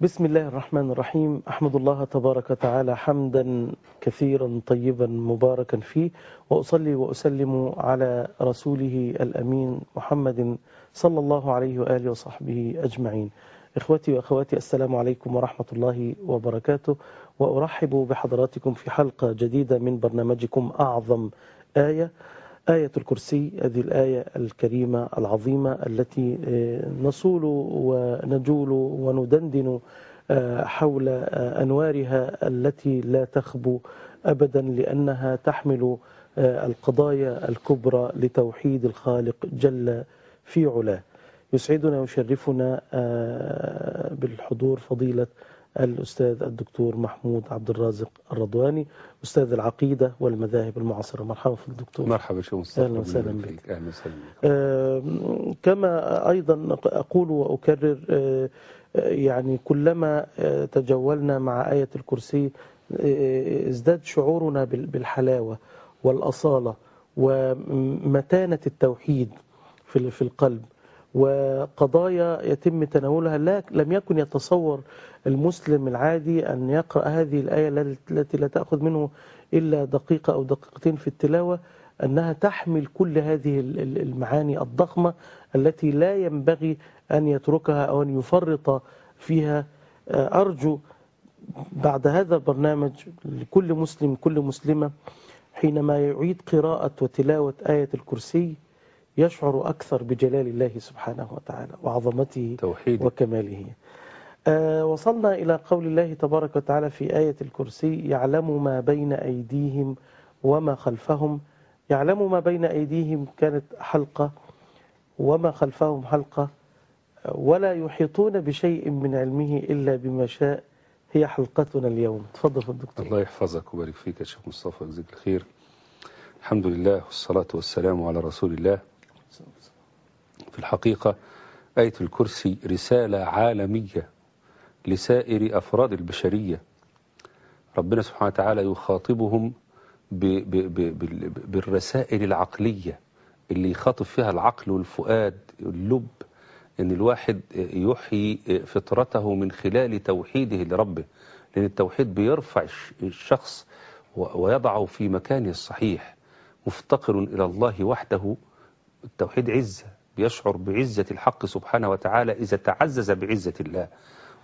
بسم الله الرحمن الرحيم أحمد الله تبارك وتعالى حمدا كثيرا طيبا مباركا فيه وأصلي وأسلم على رسوله الأمين محمد صلى الله عليه وآله وصحبه أجمعين إخوتي وأخواتي السلام عليكم ورحمة الله وبركاته وأرحب بحضراتكم في حلقة جديدة من برنامجكم أعظم آية آية الكرسي هذه الآية الكريمة العظيمة التي نصول ونجول وندندن حول أنوارها التي لا تخبو أبدا لأنها تحمل القضايا الكبرى لتوحيد الخالق جل في علاه. يسعدنا ويشرفنا بالحضور فضيلة الأستاذ الدكتور محمود عبد الرازق الرضواني أستاذ العقيدة والمذاهب المعاصرة. مرحبا في الدكتور مرحبا شو مصطفى؟ أهلا وسهلا بك. أهلا وسهلا آه كما أيضا أقول وأكرر آه يعني كلما آه تجولنا مع آية الكرسي ازداد شعورنا بالحلاوة والأصالة ومتانة التوحيد في القلب. وقضايا يتم تناولها لا لم يكن يتصور المسلم العادي أن يقرأ هذه الآية التي لا تأخذ منه إلا دقيقة أو دقيقتين في التلاوة أنها تحمل كل هذه المعاني الضخمة التي لا ينبغي أن يتركها أو أن يفرط فيها. أرجو بعد هذا البرنامج لكل مسلم كل مسلمة حينما يعيد قراءة وتلاوة آية الكرسي يشعر أكثر بجلال الله سبحانه وتعالى وعظمته توحيد. وكماله. آه وصلنا إلى قول الله تبارك وتعالى في آية الكرسي يعلم ما بين أيديهم وما خلفهم. يعلم ما بين أيديهم كانت حلقة وما خلفهم حلقة. ولا يحيطون بشيء من علمه إلا بما شاء. هي حلقتنا اليوم. تفضل الدكتور الله يحفظك ويبارك فيك يا شيخ مصطفى جزاك الخير. الحمد لله والصلاة والسلام على رسول الله. في الحقيقة آية الكرسي رسالة عالمية لسائر أفراد البشرية. ربنا سبحانه وتعالى يخاطبهم ب ب ب بالرسائل العقلية اللي يخاطب فيها العقل والفؤاد اللب إن الواحد يحيي فطرته من خلال توحيده لربه لأن التوحيد بيرفع الشخص ويضعه في مكانه الصحيح مفتقر إلى الله وحده. التوحيد عزة بيشعر بعزة الحق سبحانه وتعالى إذا تعزز بعزة الله.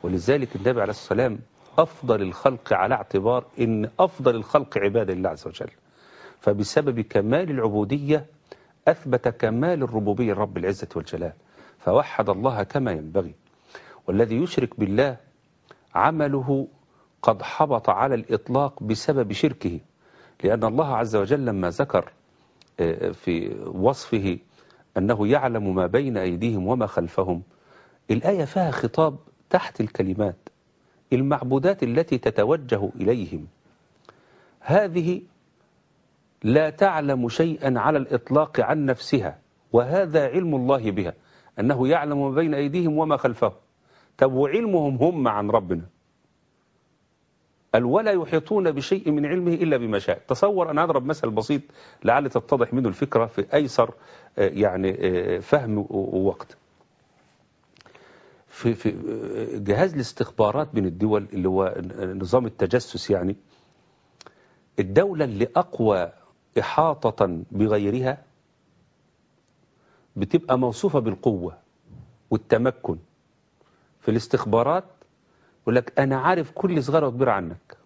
ولذلك النبي عليه السلام أفضل الخلق على اعتبار إن أفضل الخلق عباد الله عز وجل. فبسبب كمال العبودية أثبت كمال الربوبية رب العزة والجلال. فوحد الله كما ينبغي. والذي يشرك بالله عمله قد حبط على الإطلاق بسبب شركه. لأن الله عز وجل لما ذكر في وصفه أنه يعلم ما بين أيديهم وما خلفهم. الآية فيها خطاب تحت الكلمات المعبودات التي تتوجه إليهم. هذه لا تعلم شيئا على الإطلاق عن نفسها وهذا علم الله بها أنه يعلم ما بين أيديهم وما خلفهم. طب وعلمهم هم عن ربنا؟ قال ولا يحيطون بشيء من علمه إلا بما شاء. تصور أنا أضرب مثل بسيط لعل تتضح منه الفكرة في أيسر يعني فهم ووقت. في, في جهاز الاستخبارات بين الدول اللي هو نظام التجسس يعني الدولة اللي أقوى إحاطة بغيرها بتبقى موصوفة بالقوة والتمكن في الاستخبارات يقول لك أنا عارف كل صغيرة وكبيرة عنك.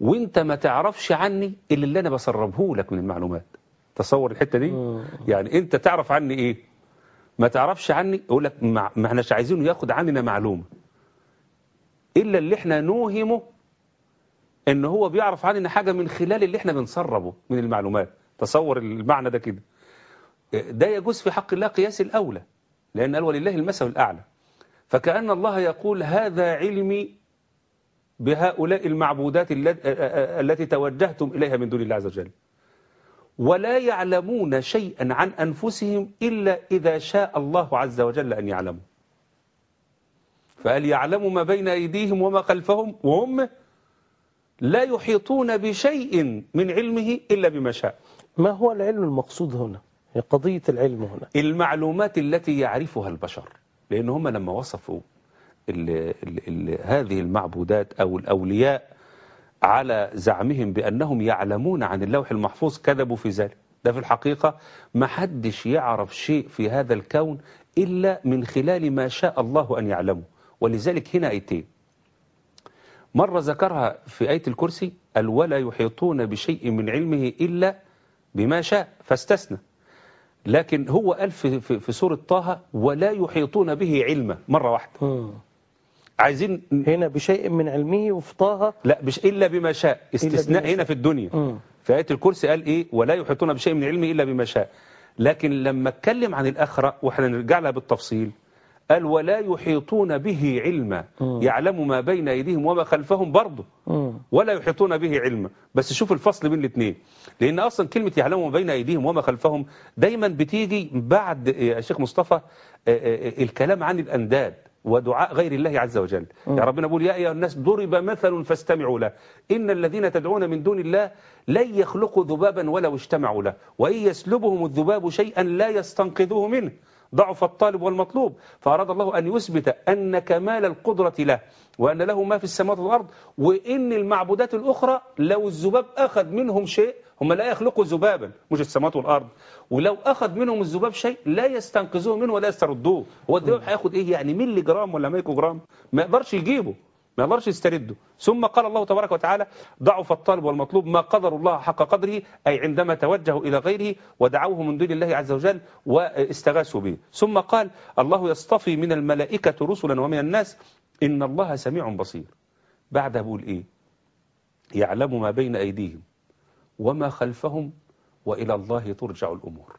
وأنت ما تعرفش عني إلا اللي أنا بسربه لك من المعلومات. تصور الحتة دي؟ مم. يعني أنت تعرف عني إيه؟ ما تعرفش عني؟ يقول لك ما إحناش عايزينه ياخد عننا معلومة. إلا اللي إحنا نوهمه إن هو بيعرف عننا حاجة من خلال اللي إحنا بنسربه من المعلومات. تصور المعنى ده كده. ده يجوز في حق الله قياس الأولى لأن قال ولله المثل الأعلى. فكأن الله يقول هذا علمي بهؤلاء المعبودات الل- التي توجهتم إليها من دون الله عز وجل. ولا يعلمون شيئا عن أنفسهم إلا إذا شاء الله عز وجل أن يعلموا. فقال يعلموا ما بين أيديهم وما خلفهم؟ وهم لا يحيطون بشيء من علمه إلا بما شاء. ما هو العلم المقصود هنا؟ هي قضية العلم هنا. المعلومات التي يعرفها البشر لأن هم لما وصفوا ال ال ال هذه المعبودات أو الأولياء على زعمهم بأنهم يعلمون عن اللوح المحفوظ كذبوا في ذلك. ده في الحقيقة ما حدش يعرف شيء في هذا الكون إلا من خلال ما شاء الله أن يعلمه. ولذلك هنا آيتين. مرة ذكرها في آية الكرسي قال ولا يحيطون بشيء من علمه إلا بما شاء فاستثنى. لكن هو قال في, في, في سورة طه ولا يحيطون به علما. مرة واحدة. عايزين هنا بشيء من علمه وفي طه لا مش إلا بما شاء. استثناء بما هنا شاء. في الدنيا. مم. في آية الكرسي قال إيه؟ ولا يحيطون بشيء من علمه إلا بما شاء. لكن لما اتكلم عن الآخرة وإحنا نرجع لها بالتفصيل قال ولا يحيطون به علما. يعلم ما بين أيديهم وما خلفهم برضه. ولا يحيطون به علما. بس شوف الفصل بين الاثنين. لأن أصلا كلمة يعلموا ما بين أيديهم وما خلفهم دايما بتيجي بعد يا شيخ مصطفى آه، آه، الكلام عن الأنداد. ودعاء غير الله عز وجل. مم. يا ربنا بيقول يا أيها الناس ضرب مثل فاستمعوا له. إن الذين تدعون من دون الله لن يخلقوا ذبابا ولو اجتمعوا له. وإن يسلبهم الذباب شيئا لا يستنقذوه منه. ضعف الطالب والمطلوب. فأراد الله أن يثبت أن كمال القدرة له وأن له ما في السماوات والأرض. وإن المعبودات الأخرى لو الذباب أخذ منهم شيء هم لا يخلقوا ذبابا مش السماوات والأرض. ولو أخذ منهم الذباب شيء لا يستنقذوه منه ولا يستردوه. هو الذباب هياخد إيه؟ يعني ملي جرام ولا مايكرو جرام؟ ما يقدرش يجيبه ما يقدرش يسترده. ثم قال الله تبارك وتعالى ضعف الطالب والمطلوب ما قدر الله حق قدره أي عندما توجهوا إلى غيره ودعوه من دون الله عز وجل واستغاثوا به. ثم قال الله يصطفي من الملائكة رسلا ومن الناس. إن الله سميع بصير. بعدها بقول إيه يعلم ما بين أيديهم. وما خلفهم وإلى الله ترجع الأمور.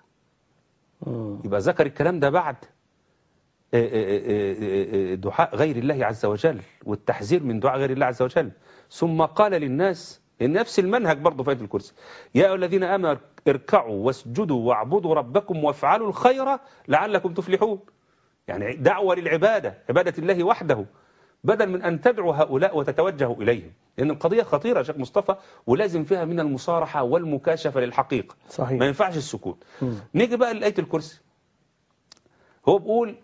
مم. يبقى ذكر الكلام ده بعد آه، آه، آه، آه، دعاء غير الله عز وجل والتحذير من دعاء غير الله عز وجل. ثم قال للناس نفس المنهج برضه في آية الكرسي يا أيها الذين آمنوا اركعوا واسجدوا واعبدوا ربكم وافعلوا الخير لعلكم تفلحون. يعني دعوة للعبادة عبادة الله وحده. بدل من أن تدعو هؤلاء وتتوجه إليهم. لأن القضية خطيرة يا شيخ مصطفى ولازم فيها من المصارحة والمكاشفة للحقيقة. ما صحيح ينفعش السكوت. نيجي بقى لآية الكرسي. هو بيقول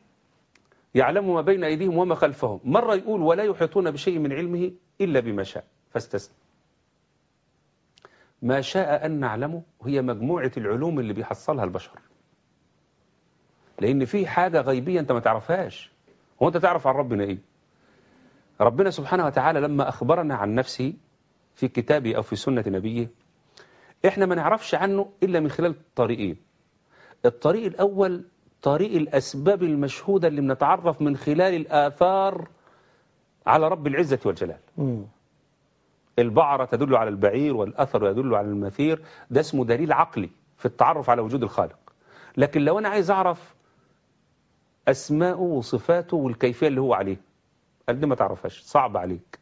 يعلم ما بين أيديهم وما خلفهم. مرة يقول ولا يحيطون بشيء من علمه إلا بما شاء. فاستثنى ما شاء أن نعلمه هي مجموعة العلوم اللي بيحصلها البشر. لأن في حاجة غيبية أنت ما تعرفهاش. هو أنت تعرف عن ربنا إيه؟ ربنا سبحانه وتعالى لما أخبرنا عن نفسه في كتابه أو في سنة نبيه إحنا ما نعرفش عنه إلا من خلال طريقين. الطريق الأول طريق الأسباب المشهودة اللي بنتعرف من خلال الآثار على رب العزة والجلال. مم. البعرة تدل على البعير والأثر يدل على المثير ده اسمه دليل عقلي في التعرف على وجود الخالق. لكن لو أنا عايز أعرف أسماءه وصفاته والكيفية اللي هو عليه قال دي ما تعرفهاش صعب عليك.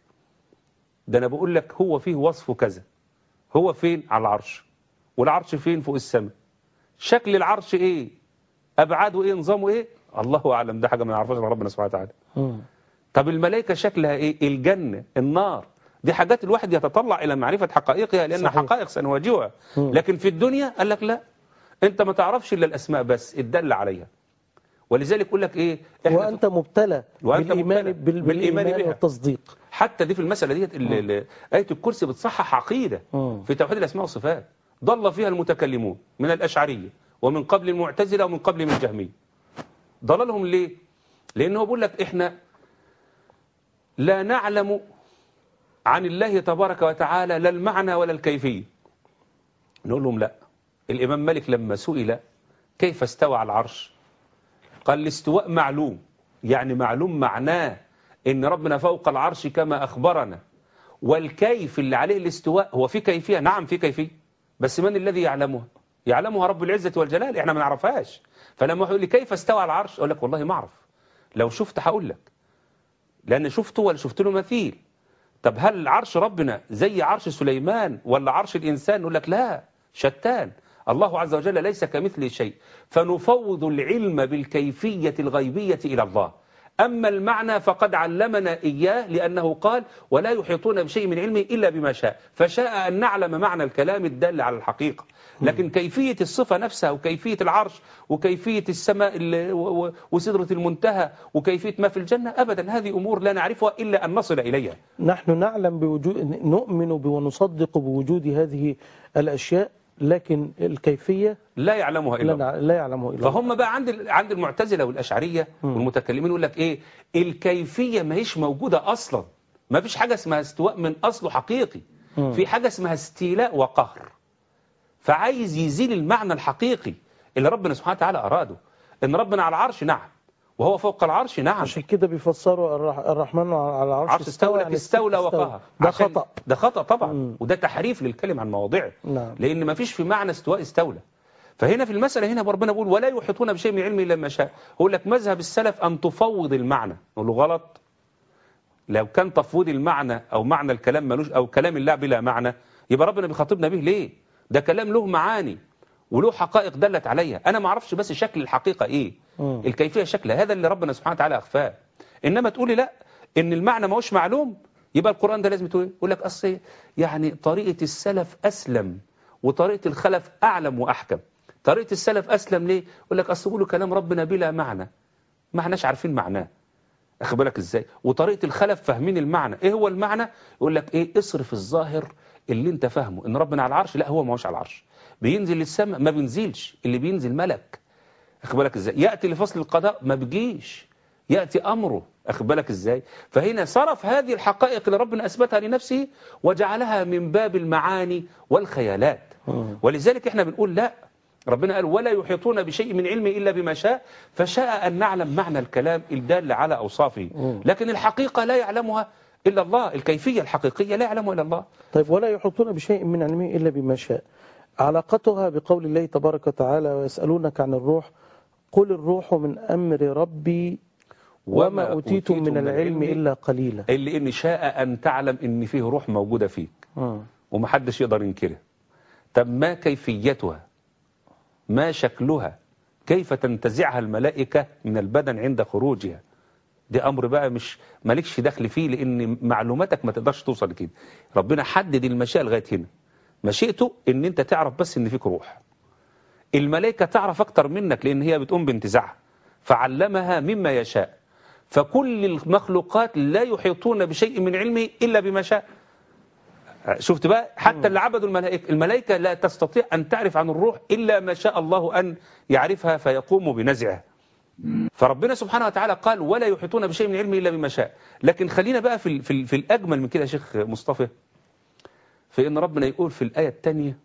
ده أنا بقول لك هو فيه وصفه كذا. هو فين؟ على العرش. والعرش فين؟ فوق السماء. شكل العرش إيه؟ أبعاده إيه؟ نظامه إيه؟ الله أعلم. ده حاجة ما نعرفهاش إلا ربنا سبحانه وتعالى. طب الملائكة شكلها إيه؟ الجنة النار. دي حاجات الواحد يتطلع إلى معرفة حقائقها لأن صحيح. حقائق سنواجهها. لكن في الدنيا قال لك لا. أنت ما تعرفش إلا الأسماء بس. اتدل عليها. ولذلك يقول لك إيه؟ وأنت مبتلى وأنت بالإيمان, مبتلى بال... بالإيمان بالإيمان بها. والتصديق. حتى دي في المسألة ديت آية الكرسي بتصحح عقيدة مم. في توحيد الأسماء والصفات. ضل فيها المتكلمون من الأشعرية ومن قبل المعتزلة ومن قبل من الجهمية ضللهم ليه؟ لأنه بيقول لك إحنا لا نعلم عن الله تبارك وتعالى لا المعنى ولا الكيفية. نقول لهم لا. الإمام مالك لما سئل كيف استوى على العرش؟ قال الاستواء معلوم. يعني معلوم معناه إن ربنا فوق العرش كما أخبرنا. والكيف اللي عليه الاستواء هو في كيفية؟ نعم في كيفية. بس من الذي يعلمها؟ يعلمها رب العزة والجلال إحنا ما نعرفهاش. فلما يقول لي كيف استوى العرش؟ أقول لك والله ما أعرف. لو شفت هقول لك. لأن شفته ولا شفت له مثيل. طب هل عرش ربنا زي عرش سليمان ولا عرش الإنسان؟ نقول لك لا شتان. الله عز وجل ليس كمثله شيء. فنفوض العلم بالكيفية الغيبية إلى الله. أما المعنى فقد علمنا إياه لأنه قال ولا يحيطون بشيء من علمه إلا بما شاء. فشاء أن نعلم معنى الكلام الدال على الحقيقة. لكن كيفية الصفة نفسها وكيفية العرش وكيفية السماء وسدرة المنتهى وكيفية ما في الجنة أبدا هذه أمور لا نعرفها إلا أن نصل إليها. نحن نعلم بوجود نؤمن ونصدق بوجود هذه الأشياء. لكن الكيفية لا يعلمها إلا لا, الله. لا يعلمه إلا فهم بقى عند عند المعتزلة والأشعرية والمتكلمين يقول لك إيه؟ الكيفية ما هيش موجودة أصلا. ما فيش حاجة اسمها استواء من أصله حقيقي. في حاجة اسمها استيلاء وقهر. فعايز يزيل المعنى الحقيقي اللي ربنا سبحانه وتعالى أراده. إن ربنا على العرش نعم. وهو فوق العرش نعم. عشان كده بيفسروا الرح- الرحمن على العرش عرش استولى يعني استولى وقهر. ده خطأ. ده خطأ طبعا. مم. وده تحريف للكلم عن مواضعه نعم. لأن ما فيش في معنى استواء استولى. فهنا في المسألة هنا ربنا بيقول ولا يحيطون بشيء من علمه إلا ما شاء. يقول لك مذهب السلف أن تفوض المعنى. نقول له غلط. لو كان تفويض المعنى أو معنى الكلام ملوش أو كلام الله بلا معنى يبقى ربنا بيخاطبنا به ليه؟ ده كلام له معاني. وله حقائق دلت عليها أنا ما أعرفش بس شكل الحقيقة إيه. مم. الكيفية شكلها. هذا اللي ربنا سبحانه وتعالى أخفاه. إنما تقولي لا إن المعنى ما هوش معلوم يبقى القرآن ده لازم تقول إيه؟ يقول لك أصل يعني طريقة السلف أسلم وطريقة الخلف أعلم وأحكم. طريقة السلف أسلم ليه؟ يقول لك أصل بيقولوا كلام ربنا بلا معنى. ما إحناش عارفين معناه. أخد بالك إزاي؟ وطريقة الخلف فاهمين المعنى. إيه هو المعنى؟ يقول لك إيه؟ اصرف الظاهر اللي أنت فاهمه. إن ربنا على العرش؟ لا هو ما هوش على العرش. بينزل للسماء ما بينزلش. اللي بينزل ملك. أخد بالك إزاي؟ يأتي لفصل القضاء ما بيجيش. يأتي أمره. أخد بالك إزاي؟ فهنا صرف هذه الحقائق اللي ربنا أثبتها لنفسه وجعلها من باب المعاني والخيالات. مم. ولذلك إحنا بنقول لا. ربنا قال ولا يحيطون بشيء من علمه إلا بما شاء. فشاء أن نعلم معنى الكلام الدال على أوصافه. مم. لكن الحقيقة لا يعلمها إلا الله. الكيفية الحقيقية لا يعلمها إلا الله. طيب ولا يحيطون بشيء من علمه إلا بما شاء. علاقتها بقول الله تبارك وتعالى ويسألونك عن الروح قل الروح من أمر ربي وما أوتيتم من العلم إلا قليلا. اللي إن شاء أن تعلم إن فيه روح موجودة فيك. مم. ومحدش يقدر ينكرها طب ما كيفيتها؟ ما شكلها؟ كيف تنتزعها الملائكة من البدن عند خروجها؟ دي أمر بقى مش مالكش دخل فيه لأن معلوماتك ما تقدرش توصل لكده. ربنا حدد المشيئة لغاية هنا. مشيئته إن أنت تعرف بس إن فيك روح. الملائكة تعرف أكتر منك لأن هي بتقوم بانتزاعها. فعلمها مما يشاء. فكل المخلوقات لا يحيطون بشيء من علمه إلا بما شاء. شفت بقى؟ حتى اللي عبدوا الملائكة الملائكة لا تستطيع أن تعرف عن الروح إلا ما شاء الله أن يعرفها فيقوم بنزعها. فربنا سبحانه وتعالى قال ولا يحيطون بشيء من علمه إلا بما شاء. لكن خلينا بقى في, في, في الأجمل من كده يا شيخ مصطفى. في إن ربنا يقول في الآية الثانية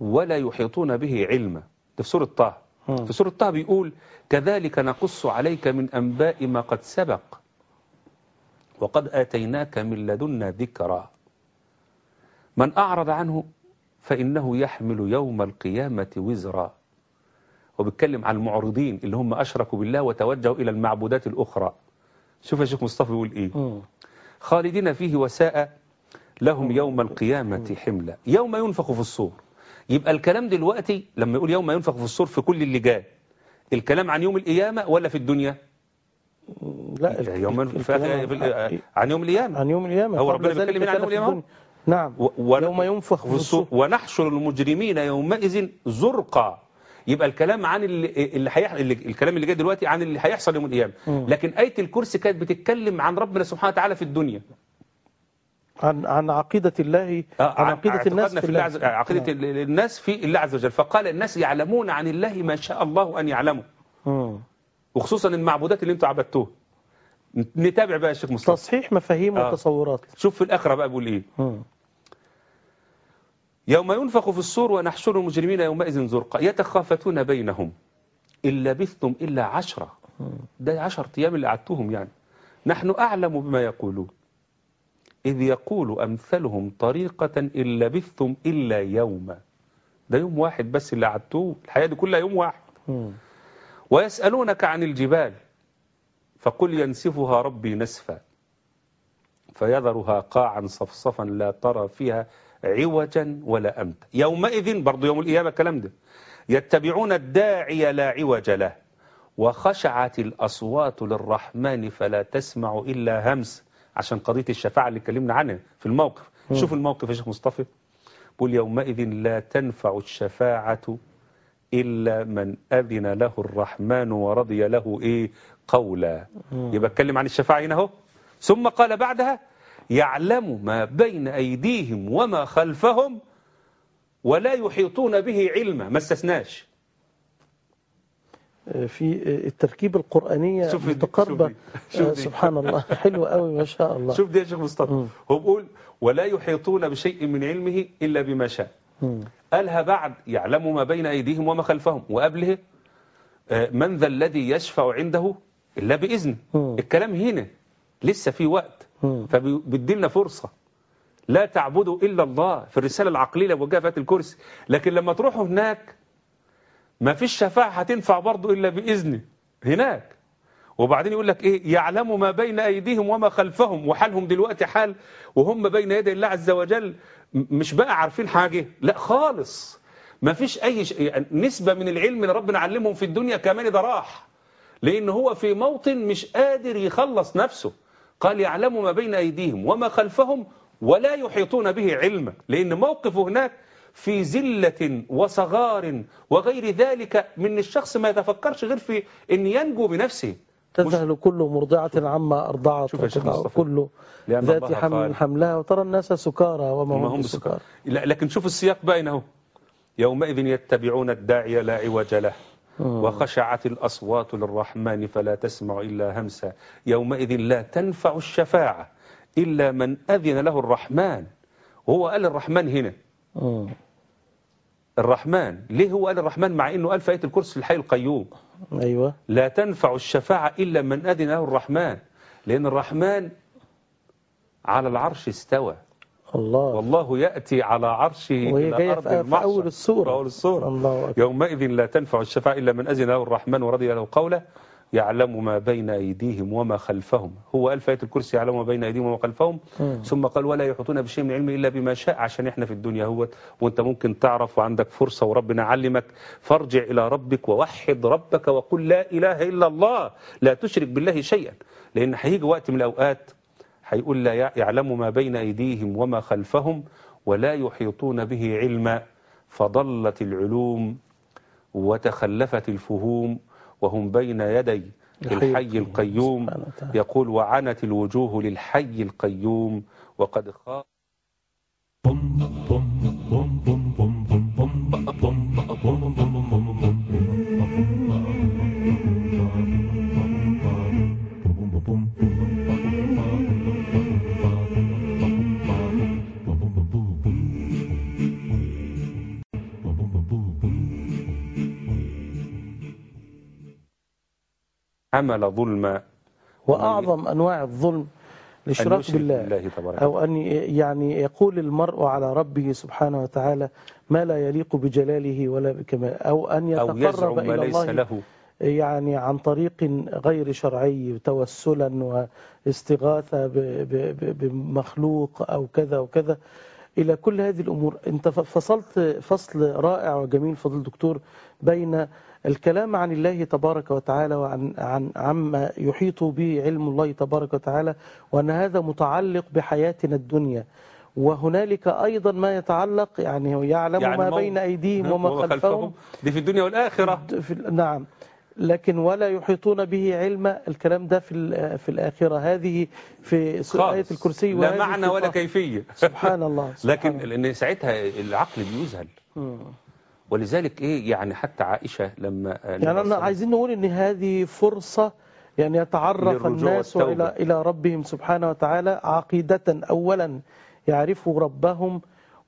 ولا يحيطون به علما. ده في سورة طه. في سورة طه بيقول كذلك نقص عليك من أنباء ما قد سبق وقد آتيناك من لدنا ذكرا. من أعرض عنه فإنه يحمل يوم القيامة وزرا. وبيتكلم عن المعرضين اللي هم أشركوا بالله وتوجهوا إلى المعبودات الأخرى. شوف يا شيخ مصطفى يقول إيه. خالدين فيه وساء لهم يوم القيامة حملا يوم ينفخ في الصور. يبقى الكلام دلوقتي لما يقول يوم ينفخ في الصور في كل اللي جاء الكلام عن يوم القيامة ولا في الدنيا؟ لا يوم في في عن يوم القيامة. عن يوم القيامة. هو ربنا بيتكلم عن كان يوم القيامة. نعم. و- يوم ينفخ في الصور. ونحشر المجرمين يومئذ زرقا. يبقى الكلام عن اللي, اللي هيح... اللي الكلام اللي جاي دلوقتي عن اللي هيحصل يوم القيامة. لكن آية الكرسي كانت بتتكلم عن ربنا سبحانه وتعالى في الدنيا. عن عن عقيدة الله آه، عن عقيدة الناس في الله عز... عقيدة نعم. ال- الناس في الله عز وجل. فقال الناس يعلمون عن الله ما شاء الله أن يعلموا مم. وخصوصا المعبودات اللي أنتوا عبدتوها نتابع بقى يا شيخ مصطفى. تصحيح مفاهيم آه. وتصورات. شوف في الآخرة بقى بيقول إيه. مم. يوم ينفخ في الصور ونحشر المجرمين يومئذ زرقا يتخافتون بينهم. إن لبثتم إلا عشرة. ده عشر أيام اللي قعدتهم يعني. نحن أعلم بما يقولون. إذ يقول أمثلهم طريقة إن لبثتم إلا يوما. ده يوم واحد بس اللي قعدتوه. الحياة دي كلها يوم واحد. ويسألونك عن الجبال فقل ينسفها ربي نسفا فيذرها قاعا صفصفا لا ترى فيها عوجا ولا أمتا. يومئذ برضو يوم القيامة الكلام ده. يتبعون الداعي لا عوج له وخشعت الأصوات للرحمن فلا تسمع إلا همس. عشان قضية الشفاعة اللي اتكلمنا عنها في الموقف. شوف الموقف يا شيخ مصطفى. قل يومئذ لا تنفع الشفاعة إلا من أذن له الرحمن ورضي له إيه؟ قولا. يبقى اتكلم عن الشفاعة هنا أهو. ثم قال بعدها يعلم ما بين أيديهم وما خلفهم ولا يحيطون به علما. ما استثناش. في التركيب القرآنية متقاربة. شوف آه،. سبحان الله. حلو قوي ما شاء الله. شوف دي يا شيخ مصطفى. هو بيقول ولا يحيطون بشيء من علمه إلا بما شاء. قالها بعد يعلم ما بين أيديهم وما خلفهم. وقبله آه، من ذا الذي يشفع عنده إلا بإذنه. الكلام هنا لسه في وقت. مم. فبيدي لنا فرصة. لا تعبدوا إلا الله. في الرسالة العقلية وجاء فات الكرسي. لكن لما تروحوا هناك ما فيش شفاعة هتنفع برضه إلا بإذنه هناك. وبعدين يقول لك إيه؟ يعلم ما بين أيديهم وما خلفهم وحالهم دلوقتي حال وهم بين يدي الله عز وجل مش بقى عارفين حاجة. لا خالص. ما فيش أي ش... يعني نسبة من العلم اللي ربنا علمهم في الدنيا كمان ده راح. لأن هو في موطن مش قادر يخلص نفسه. قال يعلم ما بين أيديهم وما خلفهم ولا يحيطون به علما. لأن موقفه هناك في زلة وصغار وغير ذلك من الشخص ما يتفكرش غير في أن ينجو بنفسه. تذهل كل مرضعة عما أرضعت شوف يا شيخ وتضع مصطفى. كل لأن ذات حمل حملها وترى الناس سكارى وما هم بسكارى. لا لكن شوف السياق باين اهو يومئذ يتبعون الداعي لا عوج له. وخشعت الأصوات للرحمن فلا تسمع إلا همسا. يومئذ لا تنفع الشفاعة إلا من أذن له الرحمن. وهو قال الرحمن هنا. مم. الرحمن. ليه هو قال الرحمن؟ مع أنه قال في آية الكرسي الحي القيوم. أيوة. لا تنفع الشفاعة إلا من أذن له الرحمن. لأن الرحمن على العرش استوى. الله. والله يأتي على عرشه وهي في- في المحشر. أول السورة. في أول السورة. الله أكبر. يومئذ لا تنفع الشفاعة إلا من أذن له الرحمن ورضي له قوله. يعلم ما بين أيديهم وما خلفهم. هو قال آية الكرسي يعلم ما بين أيديهم وما خلفهم؟ مم. ثم قال ولا يحيطون بشيء من علمه إلا بما شاء عشان إحنا في الدنيا هو وأنت ممكن تعرف وعندك فرصة وربنا علمك فارجع إلى ربك ووحد ربك وقل لا إله إلا الله. لا تشرك بالله شيئا. لأن هيجي وقت من الأوقات هيقول لا يع- يعلم ما بين أيديهم وما خلفهم ولا يحيطون به علما. فضلت العلوم وتخلفت الفهوم. وهم بين يدي الحي القيوم. يقول وعنت الوجوه للحي القيوم. وقد خاف حمل ظلما وأعظم أنواع الظلم الاشراك بالله. بالله تبارك أو أن يعني يقول المرء على ربه سبحانه وتعالى ما لا يليق بجلاله ولا بكماله. أو أن أو يتقرب ما إلى ليس الله له. يعني عن طريق غير شرعي توسلا واستغاثة بمخلوق أو كذا وكذا. إلى كل هذه الأمور. أنت فصلت فصل رائع وجميل فضل دكتور بين الكلام عن الله تبارك وتعالى وعن عن عما يحيط به علم الله تبارك وتعالى وأن هذا متعلق بحياتنا الدنيا. وهنالك أيضا ما يتعلق يعني يعلم يعني ما بين أيديهم وما خلفهم. دي في الدنيا والآخرة. في نعم. لكن ولا يحيطون به علما الكلام ده في في الآخرة هذه في آية. الكرسي لا معنى ولا. كيفية سبحان الله لكن سبحان لأن ساعتها العقل بيذهل. ولذلك إيه يعني حتى عائشة لما يعني أنا عايزين نقول إن هذه فرصة يعني يتعرف الناس. إلى إلى ربهم سبحانه وتعالى عقيدة أولا يعرفوا ربهم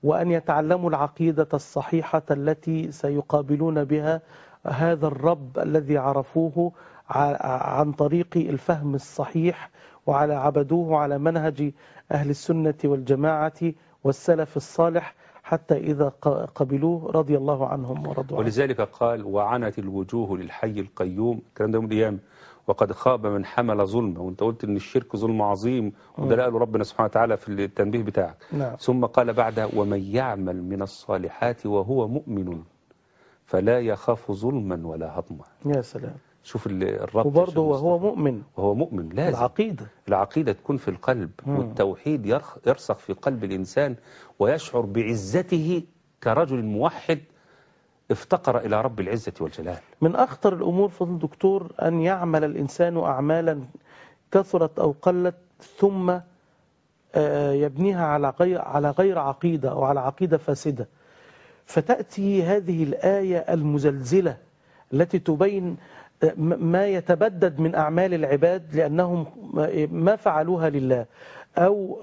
وأن يتعلموا العقيدة الصحيحة التي سيقابلون بها هذا الرب الذي عرفوه عن طريق الفهم الصحيح وعلى عبدوه على منهج أهل السنة والجماعة والسلف الصالح حتى إذا قبلوه رضي الله عنهم ورضوا عنه. ولذلك قال وعنت الوجوه للحي القيوم. الكلام ده يوم القيامة وقد خاب من حمل ظلمه وأنت قلت إن الشرك ظلم عظيم وده قاله ربنا سبحانه وتعالى في التنبيه بتاعك. نعم. ثم قال بعدها ومن يعمل من الصالحات وهو مؤمن. فلا يخاف ظلما ولا هضما. يا سلام. شوف ال- الرب وبرضه وهو مؤمن. وهو مؤمن لازم. العقيدة. العقيدة تكون في القلب مم. والتوحيد يرسخ في قلب الإنسان ويشعر بعزته كرجل موحد افتقر إلى رب العزة والجلال. من أخطر الأمور فضل الدكتور أن يعمل الإنسان أعمالا كثرت أو قلت ثم آه، يبنيها على غير على غير عقيدة أو على عقيدة فاسدة. فتأتي هذه الآية المزلزلة التي تبين آه، ما يتبدد من أعمال العباد لأنهم ما فعلوها لله أو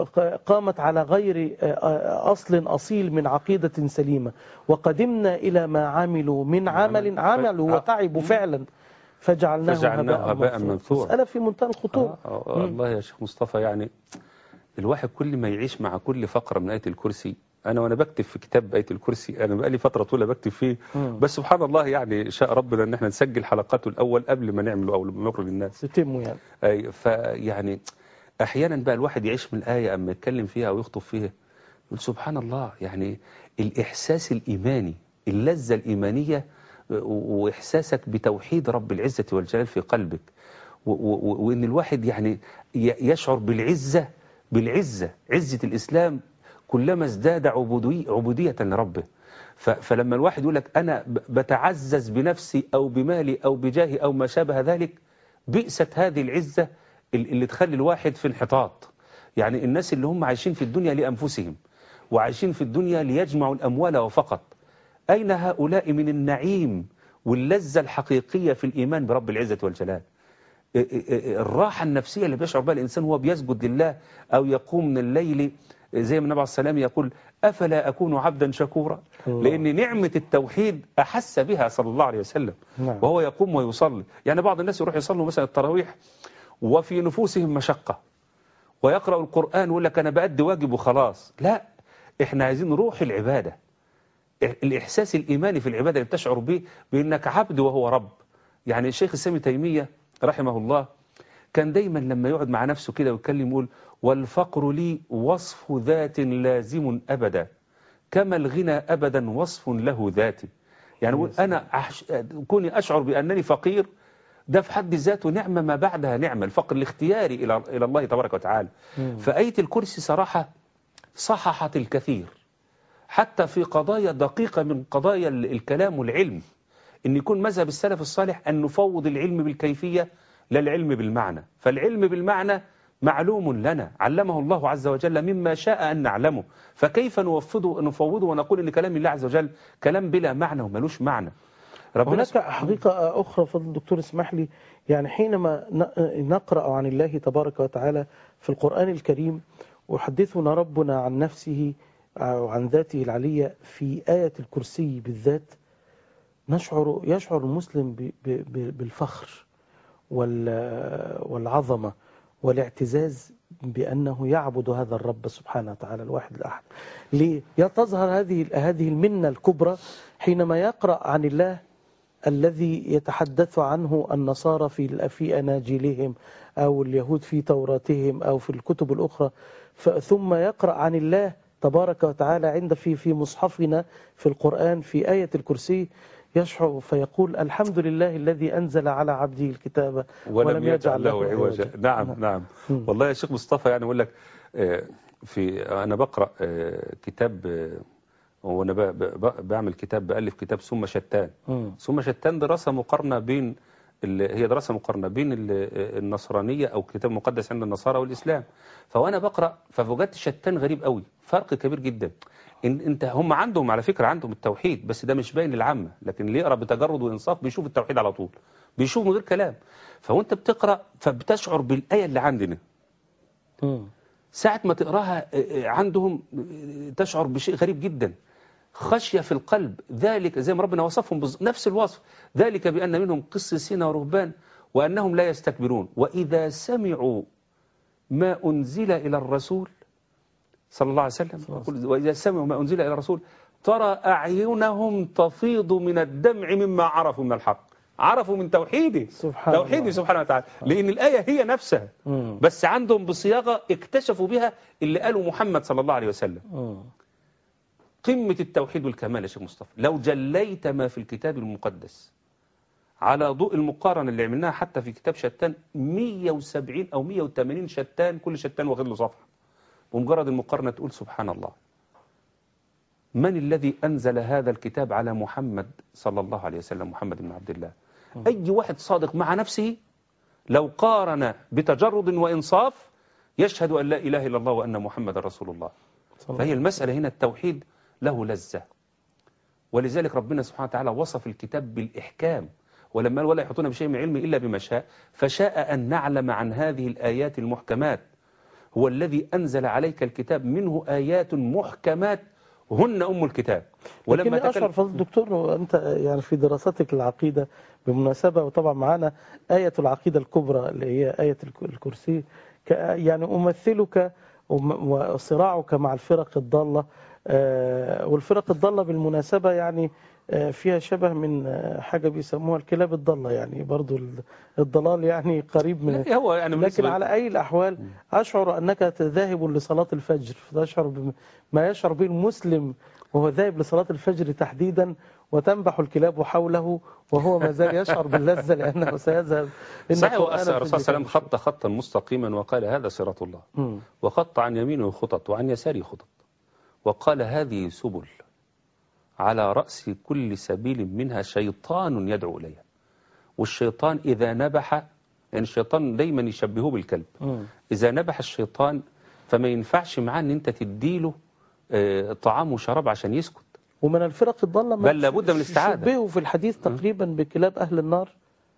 قامت على غير آه، آه، أصل أصيل من عقيدة سليمة. وقدمنا إلى ما عملوا من عمل عملوا وتعبوا فعلا. فجعلناه, فجعلناه هباء منثورا. مسألة في منتهى الخطورة. آه آه الله يا شيخ مصطفى يعني الواحد كل ما يعيش مع كل فقرة من آية الكرسي أنا وأنا بكتب في كتاب آية الكرسي أنا بقالي فترة طويلة بكتب فيه. مم. بس سبحان الله يعني شاء ربنا إن إحنا نسجل حلقاته الأول قبل ما نعمله لما نخرج للناس ستموا يعني. أي فيعني أحيانا بقى الواحد يعيش من الآية أما يتكلم فيها أو يخطب فيها. يقول سبحان الله يعني الإحساس الإيماني اللذة الإيمانية وإحساسك بتوحيد رب العزة والجلال في قلبك. وإن الواحد يعني يشعر بالعزة بالعزة عزة الإسلام كلما ازداد عبودي عبودية لربه. فلما الواحد يقول لك أنا ب- بتعزز بنفسي أو بمالي أو بجاهي أو ما شابه ذلك بئست هذه العزة ال- اللي تخلي الواحد في انحطاط. يعني الناس اللي هم عايشين في الدنيا لأنفسهم وعايشين في الدنيا ليجمعوا الأموال وفقط. أين هؤلاء من النعيم واللذة الحقيقية في الإيمان برب العزة والجلال؟ الراحة النفسية اللي بيشعر بها الإنسان وهو بيسجد لله أو يقوم من الليل زي ما النبي عليه السلام يقول أفلا أكون عبدا شكورا؟ الله. لأن نعمة التوحيد أحس بها صلى الله عليه وسلم نعم. وهو يقوم ويصلي. يعني بعض الناس يروح يصلوا مثلا التراويح وفي نفوسهم مشقة ويقرأ القرآن ويقول لك أنا بأدي واجب وخلاص. لا إحنا عايزين روح العبادة. الإحساس الإيماني في العبادة اللي بتشعر به بأنك عبد وهو رب. يعني الشيخ السامي تيمية رحمه الله كان دايما لما يقعد مع نفسه كده ويتكلم يقول والفقر لي وصف ذات لازم أبدا كما الغنى أبدا وصف له ذاتي يعني يقول أنا أحش... كوني أشعر بأنني فقير ده في حد ذاته نعمة ما بعدها نعمة الفقر الاختياري إلى إلى الله تبارك وتعالى. فآية الكرسي صراحة صححت الكثير حتى في قضايا دقيقة من قضايا ال- الكلام والعلم إن يكون مذهب السلف الصالح أن نفوض العلم بالكيفية لا العلم بالمعنى. فالعلم بالمعنى معلوم لنا. علمه الله عز وجل مما شاء أن نعلمه. فكيف نوفضه نفوضه ونقول إن كلام الله عز وجل كلام بلا معنى وملوش معنى؟ ربنا هناك حقيقة أخرى فضل الدكتور اسمح لي. يعني حينما نقرأ عن الله تبارك وتعالى في القرآن الكريم ويحدثنا ربنا عن نفسه وعن ذاته العلية في آية الكرسي بالذات. نشعر يشعر المسلم بالفخر. والعظمة والاعتزاز بأنه يعبد هذا الرب سبحانه وتعالى الواحد الأحد ليه؟ تظهر هذه هذه المنة الكبرى حينما يقرأ عن الله الذي يتحدث عنه النصارى في في أناجيلهم أو اليهود في توراتهم أو في الكتب الأخرى ثم يقرأ عن الله تبارك وتعالى عند في في مصحفنا في القرآن في آية الكرسي يشعر فيقول الحمد لله الذي أنزل على عبده الكتاب ولم يجعل له عوجا. نعم نعم. مم. والله يا شيخ مصطفى يعني أقول لك آه، في أنا بقرأ آه، كتاب آه، ب- بعمل كتاب بألف كتاب ثم شتان. ثم شتان دراسة مقارنة بين هي دراسة مقارنة بين ال- النصرانية أو الكتاب المقدس عند النصارى والإسلام. فوأنا بقرأ فوجدت شتان غريب قوي فرق كبير جدا. إن إنت هم عندهم على فكرة عندهم التوحيد بس ده مش باين للعامة. لكن اللي يقرأ بتجرد وإنصاف بيشوف التوحيد على طول بيشوف من غير كلام. فوأنت بتقرأ فبتشعر بالآية اللي عندنا. ساعة ما تقراها آه، آه، عندهم آه، تشعر بشيء غريب جدا. خشية في القلب. ذلك زي ما ربنا وصفهم نفس الوصف. ذلك بأن منهم قسيسين ورهبان وأنهم لا يستكبرون. وإذا سمعوا ما أنزل إلى الرسول صلى الله عليه وسلم وإذا سمعوا ما أنزل إلى الرسول ترى أعينهم تفيض من الدمع مما عرفوا من الحق. عرفوا من توحيده. سبحان توحيده الله. سبحانه وتعالى. لأن الآية هي نفسها. مم. بس عندهم بصياغة اكتشفوا بها اللي قاله محمد صلى الله عليه وسلم. مم. قمة التوحيد والكمال يا شيخ مصطفى. لو جليت ما في الكتاب المقدس على ضوء المقارنة اللي عملناها حتى في كتاب شتان 170 أو 180 شتان كل شتان واخد له صفحة. ومجرد المقارنة تقول سبحان الله. من الذي أنزل هذا الكتاب على محمد صلى الله عليه وسلم محمد بن عبد الله؟ أي واحد صادق مع نفسه؟ لو قارن بتجرد وإنصاف يشهد أن لا إله إلا الله وأن محمد رسول الله. فهي المسألة هنا التوحيد له لذة. ولذلك ربنا سبحانه وتعالى وصف الكتاب بالإحكام. ولما ولا يحيطون بشيء من علمه إلا بما شاء فشاء أن نعلم عن هذه الآيات المحكمات. هو الذي أنزل عليك الكتاب منه آيات محكمات هن أم الكتاب. ولكن أشعر تكلم فضل الدكتور وأنت يعني في دراستك العقيدة بمناسبة وطبعا معنا آية العقيدة الكبرى اللي هي آية الك- الكرسي يعني أمثلك وصراعك مع الفرق الضالة. والفرق الضالة بالمناسبة يعني آه، فيها شبه من آه، حاجة بيسموها الكلاب الضالة يعني برضو ال- الضلال يعني قريب من هو يعني لكن على أي الأحوال أشعر أنك ذاهب لصلاة الفجر فتشعر بما يشعر به المسلم وهو ذاهب لصلاة الفجر تحديدا وتنبح الكلاب حوله وهو ما زال يشعر باللذة لأنه سيذهب. صحيح الرسول صلى الله عليه وسلم خط خطا مستقيما وقال هذا صراط الله. وخط عن يمينه خطط وعن يساره خطط. وقال هذه سبل على رأس كل سبيل منها شيطان يدعو إليها. والشيطان إذا نبح يعني الشيطان دايما يشبهوه بالكلب. إذا نبح الشيطان فما ينفعش معاه أن أنت تديله آه، طعام وشراب عشان يسكت. ومن الفرق الضالة بل لابد من الاستعاذة. شبهوا في الحديث تقريبا بكلاب أهل النار.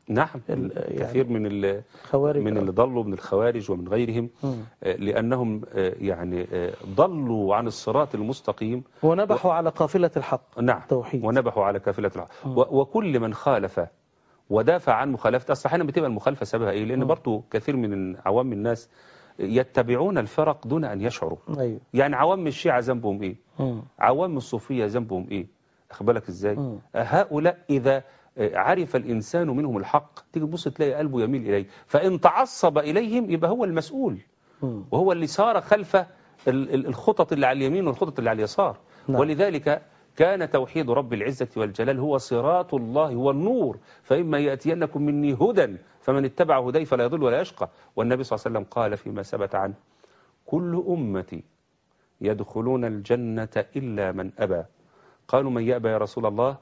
نعم يعني كثير من ال- خوارج من اللي ضلوا من الخوارج ومن غيرهم مم. آه، لأنهم آه، يعني آه، ضلوا عن الصراط المستقيم. ونبحوا على قافلة الحق. نعم التوحيد ونبحوا على كافلة الحق. و- وكل من خالف ودافع عن مخالفة أصلا أحيانا بتبقى المخالفة سببها إيه؟ لأن برضو كثير من عوام الناس يتبعون الفرق دون أن يشعروا. أيوه. يعني عوام الشيعة ذنبهم إيه؟ مم. عوام الصوفية ذنبهم إيه؟ أخبرك إزاي؟ مم. هؤلاء إذا عرف الإنسان منهم الحق. تيجي تبص تلاقي قلبه يميل إليه. فإن تعصب إليهم يبقى هو المسؤول. وهو اللي سار خلف ال- ال- الخطط اللي على اليمين والخطط اللي على اليسار. نعم. ولذلك كان توحيد رب العزة والجلال هو صراط الله هو النور. فإما يأتينكم مني هدى فمن اتبع هدي فلا يضل ولا يشقى. والنبي صلى الله عليه وسلم قال فيما ثبت عنه كل أمتي يدخلون الجنة إلا من أبى. قالوا من يأبى يا رسول الله؟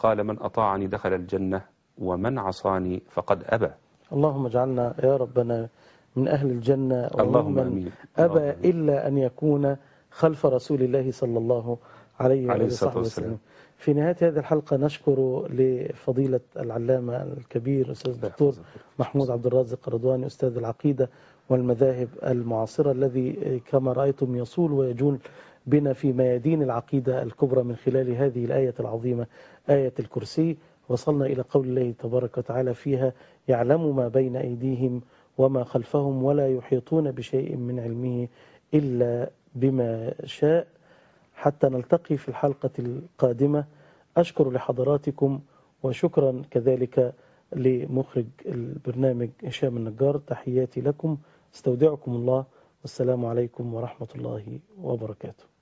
قال من أطاعني دخل الجنة ومن عصاني فقد أبى اللهم اجعلنا يا ربنا من أهل الجنة اللهم آمين. أبى اللهم. إلا أن يكون خلف رسول الله صلى الله عليه عليه وآله وصحبه والسلام. وسلم في نهاية هذه الحلقة نشكر لفضيلة العلامة الكبير أستاذ الدكتور محمود عبد الرازق الرضواني أستاذ العقيدة والمذاهب المعاصرة الذي كما رأيتم يصول ويجول بنا في ميادين العقيدة الكبرى من خلال هذه الآية العظيمة آية الكرسي. وصلنا إلى قول الله تبارك وتعالى فيها يعلم ما بين أيديهم وما خلفهم ولا يحيطون بشيء من علمه إلا بما شاء. حتى نلتقي في الحلقة القادمة. أشكر لحضراتكم وشكرا كذلك لمخرج البرنامج هشام النجار. تحياتي لكم. استودعكم الله. والسلام عليكم ورحمة الله وبركاته.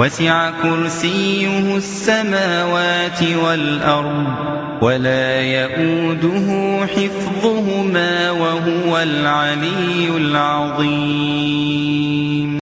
وسع كرسيه السماوات والأرض ولا يئوده حفظهما وهو العلي العظيم.